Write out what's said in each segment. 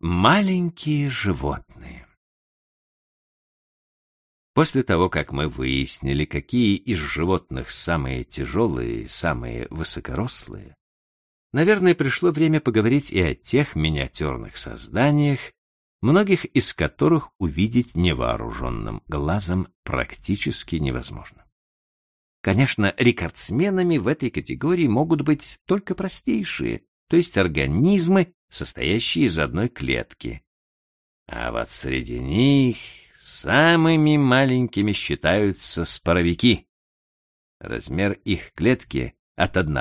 Маленькие животные После того, как мы выяснили, какие из животных самые тяжелые и самые высокорослые, наверное, пришло время поговорить и о тех миниатюрных созданиях, многих из которых увидеть невооруженным глазом практически невозможно. Конечно, рекордсменами в этой категории могут быть только простейшие, то есть организмы, состоящие из одной клетки. А вот среди них самыми маленькими считаются споровики. Размер их клетки от 1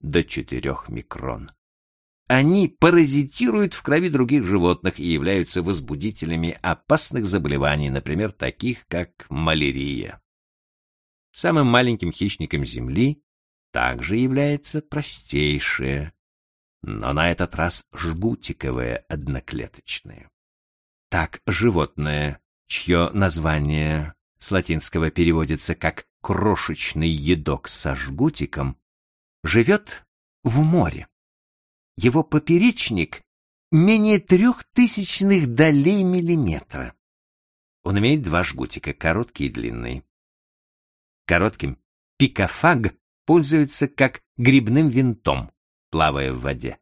до 4 микрон. Они паразитируют в крови других животных и являются возбудителями опасных заболеваний, например, таких как малярия. Самым маленьким хищником Земли также является простейшее, но на этот раз жгутиковое одноклеточное. Так животное, чье название с латинского переводится как «крошечный едок со жгутиком», живет в море. Его поперечник менее трех тысячных долей миллиметра. Он имеет два жгутика, короткий и длинный. Коротким пикофаг пользуется как грибным винтом, плавая в воде.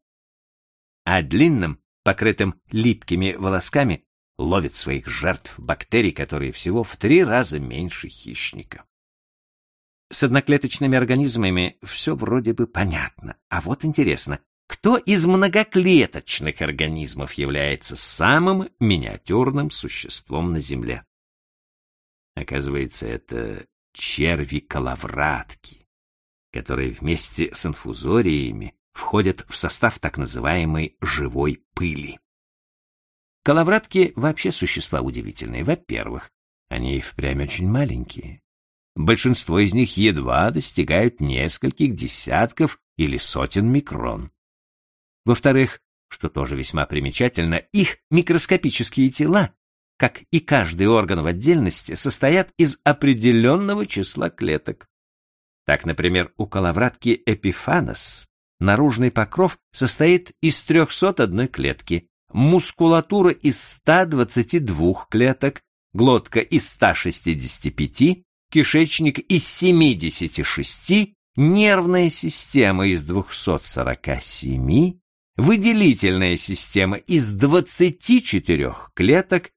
А длинным, покрытым липкими волосками, ловит своих жертв бактерий, которые всего в три раза меньше хищника. С одноклеточными организмами все вроде бы понятно. А вот интересно, кто из многоклеточных организмов является самым миниатюрным существом на Земле? Оказывается, это черви-коловратки, которые вместе с инфузориями входят в состав так называемой живой пыли. Коловратки вообще существа удивительные. Во-первых, они впрямь очень маленькие. Большинство из них едва достигают нескольких десятков или сотен микрон. Во-вторых, что тоже весьма примечательно, их микроскопические тела, как и каждый орган в отдельности, состоят из определенного числа клеток. Так, например, у коловратки эпифанос наружный покров состоит из 301 клетки, мускулатура из 122 клеток, глотка из 165, кишечник из 76, нервная система из 247, выделительная система из 24 клеток.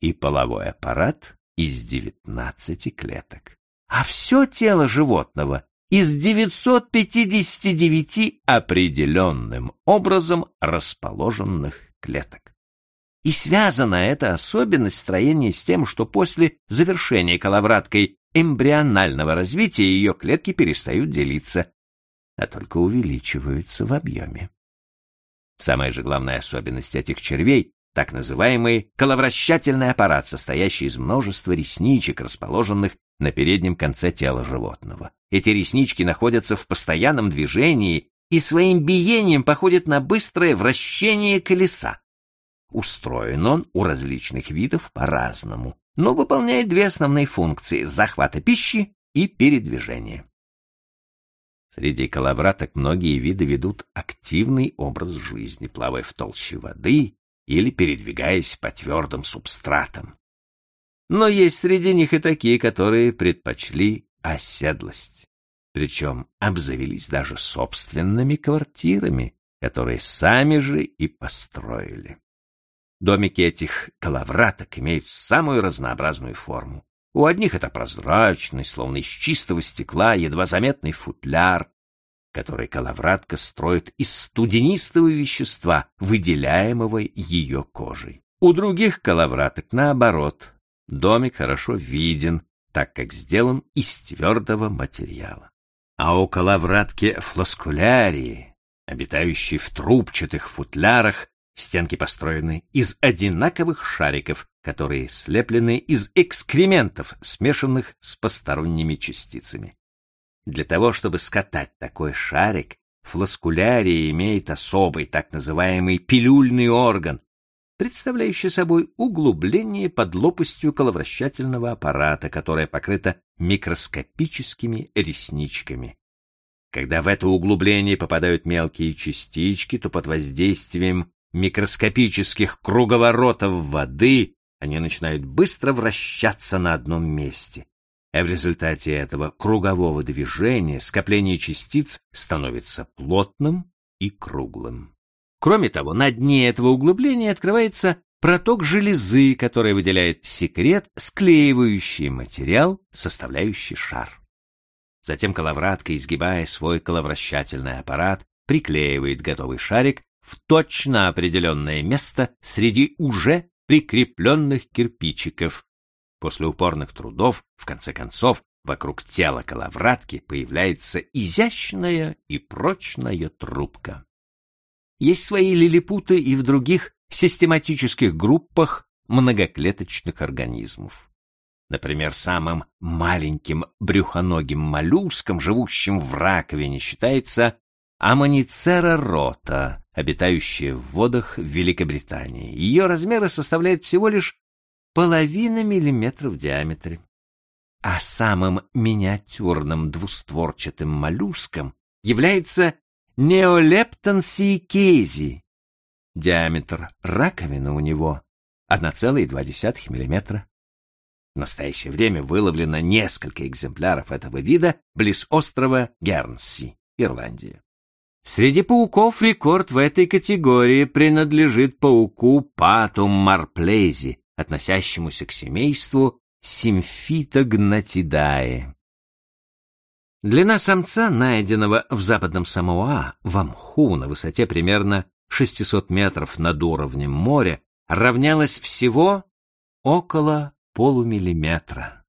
И половой аппарат из 19 клеток. А все тело животного из 959 определенным образом расположенных клеток. И связана эта особенность строения с тем, что после завершения коловраткой эмбрионального развития ее клетки перестают делиться, а только увеличиваются в объеме. Самая же главная особенность этих червей — так называемый коловращательный аппарат, состоящий из множества ресничек, расположенных на переднем конце тела животного. Эти реснички находятся в постоянном движении и своим биением походят на быстрое вращение колеса. Устроен он у различных видов по-разному, но выполняет две основные функции — захвата пищи и передвижения. Среди коловраток многие виды ведут активный образ жизни, плавая в толще воды или передвигаясь по твердым субстратам. Но есть среди них и такие, которые предпочли оседлость. Причем обзавелись даже собственными квартирами, которые сами же и построили. Домики этих коловраток имеют самую разнообразную форму. У одних это прозрачный, словно из чистого стекла, едва заметный футляр, который коловратка строит из студенистого вещества, выделяемого ее кожей. У других коловраток, наоборот, домик хорошо виден, так как сделан из твердого материала. А у коловратки флоскулярии, обитающей в трубчатых футлярах, Стенки построены из одинаковых шариков, которые слеплены из экскрементов, смешанных с посторонними частицами. Для того, чтобы скатать такой шарик, флоскулярия имеет особый, так называемый пилюльный орган, представляющий собой углубление под лопастью коловращательного аппарата, которое покрыто микроскопическими ресничками. Когда в это углубление попадают мелкие частички, то под воздействием микроскопических круговоротов воды они начинают быстро вращаться на одном месте. А в результате этого кругового движения скопление частиц становится плотным и круглым. Кроме того, на дне этого углубления открывается проток железы, которая выделяет секрет, склеивающий материал, составляющий шар. Затем коловратка, изгибая свой коловращательный аппарат, приклеивает готовый шарик в точно определенное место среди уже прикрепленных кирпичиков. После упорных трудов, в конце концов, вокруг тела коловратки появляется изящная и прочная трубка. Есть свои лилипуты и в других систематических группах многоклеточных организмов. Например, самым маленьким брюхоногим моллюском, живущим в раковине, считается аммоницера рота, обитающая в водах Великобритании. Ее размеры составляют всего лишь половина миллиметра в диаметре. А самым миниатюрным двустворчатым моллюском является неолептон сиекези. Диаметр раковины у него 1,2 мм. В настоящее время выловлено несколько экземпляров этого вида близ острова Гернси, Ирландия. Среди пауков рекорд в этой категории принадлежит пауку Патум марплези, относящемуся к семейству Симфитогнатидае. Длина самца, найденного в западном Самоа, в Амху на высоте примерно 600 метров над уровнем моря, равнялась всего около полумиллиметра.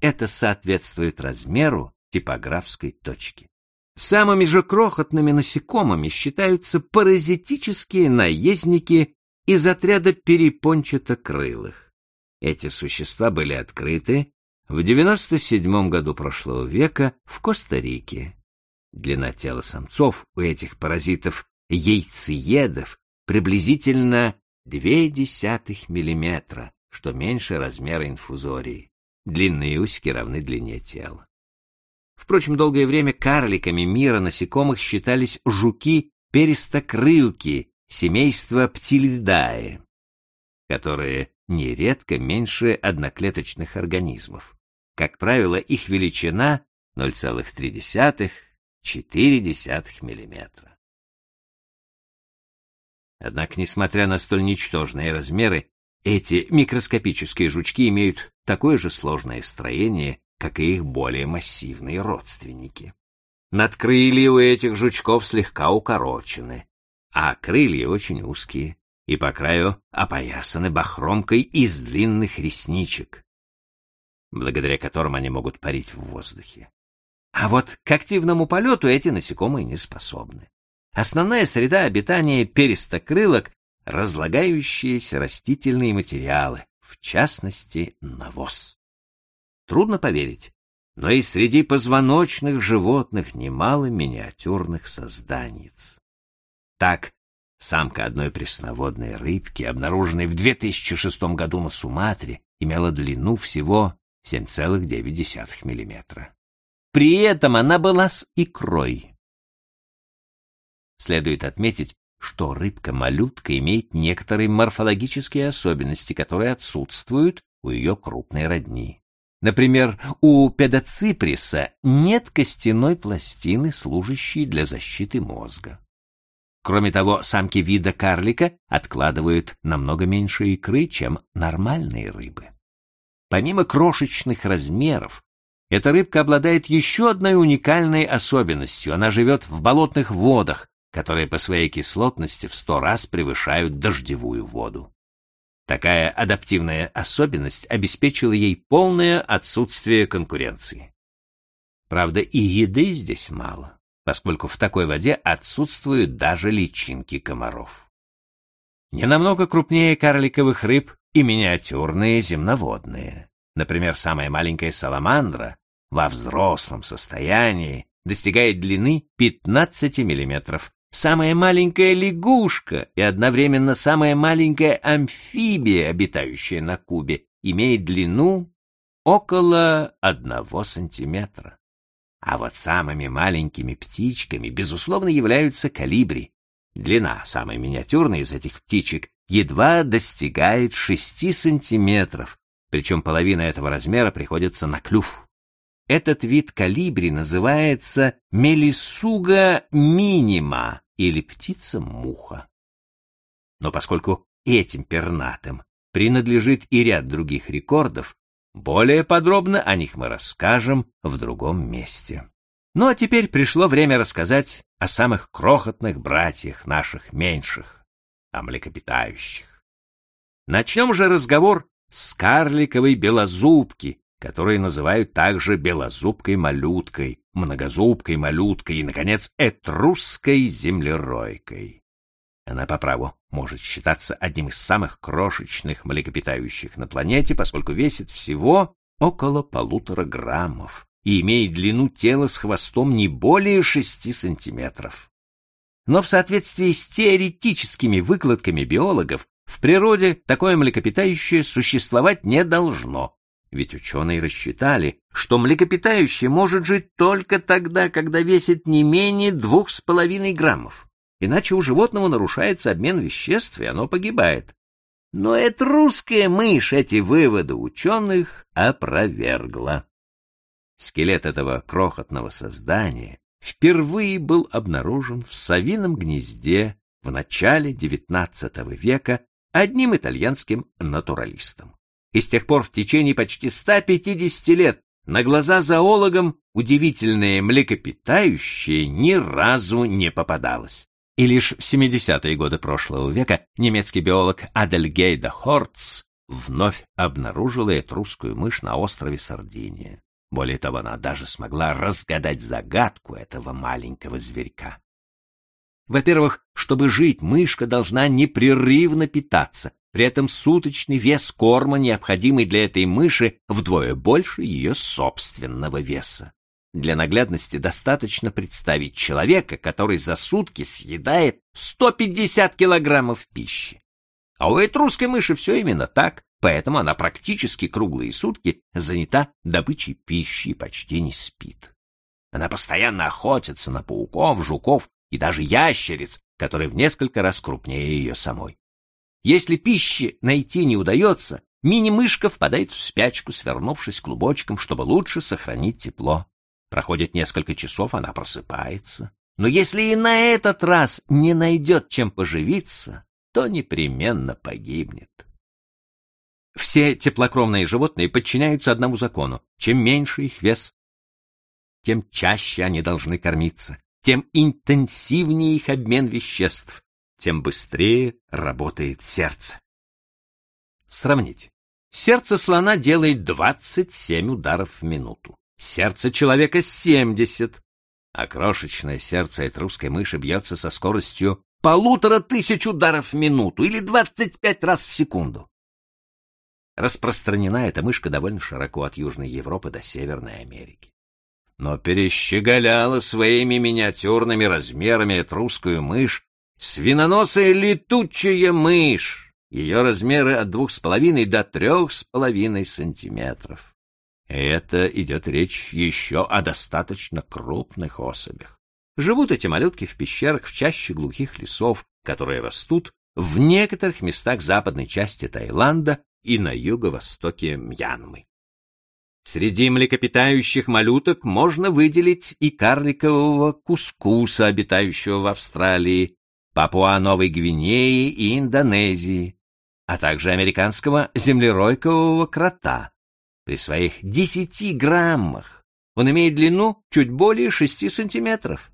Это соответствует размеру типографской точки. Самыми же крохотными насекомыми считаются паразитические наездники из отряда перепончатокрылых. Эти существа были открыты в 97 году прошлого века в Коста-Рике. Длина тела самцов у этих паразитов яйцеедов приблизительно 0,2 мм, что меньше размера инфузории. Длинные усики равны длине тела. Впрочем, долгое время карликами мира насекомых считались жуки-перистокрылки семейства птилидае, которые нередко меньше одноклеточных организмов. Как правило, их величина 0,3-4 мм. Однако, несмотря на столь ничтожные размеры, эти микроскопические жучки имеют такое же сложное строение, как и их более массивные родственники. Надкрылья у этих жучков слегка укорочены, а крылья очень узкие и по краю опоясаны бахромкой из длинных ресничек, благодаря которым они могут парить в воздухе. А вот к активному полету эти насекомые не способны. Основная среда обитания перистокрылок — разлагающиеся растительные материалы, в частности, навоз. Трудно поверить, но и среди позвоночных животных немало миниатюрных созданиц. Так, самка одной пресноводной рыбки, обнаруженной в 2006 году на Суматре, имела длину всего 7,9 мм. При этом она была с икрой. Следует отметить, что рыбка-малютка имеет некоторые морфологические особенности, которые отсутствуют у ее крупной родни. Например, у педоциприса нет костяной пластины, служащей для защиты мозга. Кроме того, самки вида карлика откладывают намного меньше икры, чем нормальные рыбы. Помимо крошечных размеров, эта рыбка обладает еще одной уникальной особенностью. Она живет в болотных водах, которые по своей кислотности в сто раз превышают дождевую воду. Такая адаптивная особенность обеспечила ей полное отсутствие конкуренции. Правда, и еды здесь мало, поскольку в такой воде отсутствуют даже личинки комаров. Не намного крупнее карликовых рыб и миниатюрные земноводные. Например, самая маленькая саламандра во взрослом состоянии достигает длины 15 миллиметров, самая маленькая лягушка и одновременно самая маленькая амфибия, обитающая на Кубе, имеет длину около одного сантиметра. А вот самыми маленькими птичками, безусловно, являются калибри. Длина самой миниатюрной из этих птичек едва достигает 6 сантиметров, причем половина этого размера приходится на клюв. Этот вид калибри называется мелисуга минима или птица-муха. Но поскольку этим пернатым принадлежит и ряд других рекордов, более подробно о них мы расскажем в другом месте. Ну а теперь пришло время рассказать о самых крохотных братьях наших меньших, о млекопитающих. Начнем же разговор с карликовой белозубки, которую называют также белозубкой малюткой, многозубкой малюткой и, наконец, этрусской землеройкой. Она по праву может считаться одним из самых крошечных млекопитающих на планете, поскольку весит всего около полутора граммов и имеет длину тела с хвостом не более шести сантиметров. Но в соответствии с теоретическими выкладками биологов, в природе такое млекопитающее существовать не должно, ведь ученые рассчитали, что млекопитающее может жить только тогда, когда весит не менее двух с половиной граммов. Иначе у животного нарушается обмен веществ, и оно погибает. Но это русская мышь эти выводы ученых опровергла. Скелет этого крохотного создания впервые был обнаружен в совином гнезде в начале XIX века одним итальянским натуралистом и с тех пор в течение почти 150 лет на глаза зоологам удивительное млекопитающее ни разу не попадалось. И лишь в 70-е годы прошлого века немецкий биолог Адельгейда Хортс вновь обнаружила этрусскую мышь на острове Сардиния. Более того, она даже смогла разгадать загадку этого маленького зверька. Во-первых, чтобы жить, мышка должна непрерывно питаться, при этом суточный вес корма, необходимый для этой мыши, вдвое больше ее собственного веса. Для наглядности достаточно представить человека, который за сутки съедает 150 килограммов пищи. А у этрусской мыши все именно так, поэтому она практически круглые сутки занята добычей пищи и почти не спит. Она постоянно охотится на пауков, жуков и даже ящериц, которые в несколько раз крупнее ее самой. Если пищи найти не удается, мини-мышка впадает в спячку, свернувшись клубочком, чтобы лучше сохранить тепло. Проходит несколько часов, она просыпается. Но если и на этот раз не найдет чем поживиться, то непременно погибнет. Все теплокровные животные подчиняются одному закону. Чем меньше их вес, тем чаще они должны кормиться, тем интенсивнее их обмен веществ, тем быстрее работает сердце. Сравните. Сердце слона делает 27 ударов в минуту, сердце человека — 70, а крошечное сердце этрусской мыши бьется со скоростью полутора тысяч ударов в минуту или 25 раз в секунду. Распространена эта мышка довольно широко от Южной Европы до Северной Америки. Но перещеголяла своими миниатюрными размерами этрусскую мышь Свиноносая летучая мышь. Ее размеры от двух с половиной до трех с половиной сантиметров. это идет речь еще о достаточно крупных особях. Живут эти малютки в пещерах в чаще глухих лесов, которые растут в некоторых местах западной части Таиланда и на юго-востоке Мьянмы. Среди млекопитающих малюток можно выделить и карликового кускуса, обитающего в Австралии, Папуа-Новой Гвинеи и Индонезии, а также американского землеройкового крота. При своих 10 граммах он имеет длину чуть более 6 сантиметров.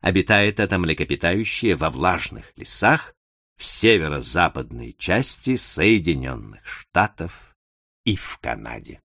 Обитает это млекопитающее во влажных лесах в северо-западной части Соединенных Штатов и в Канаде.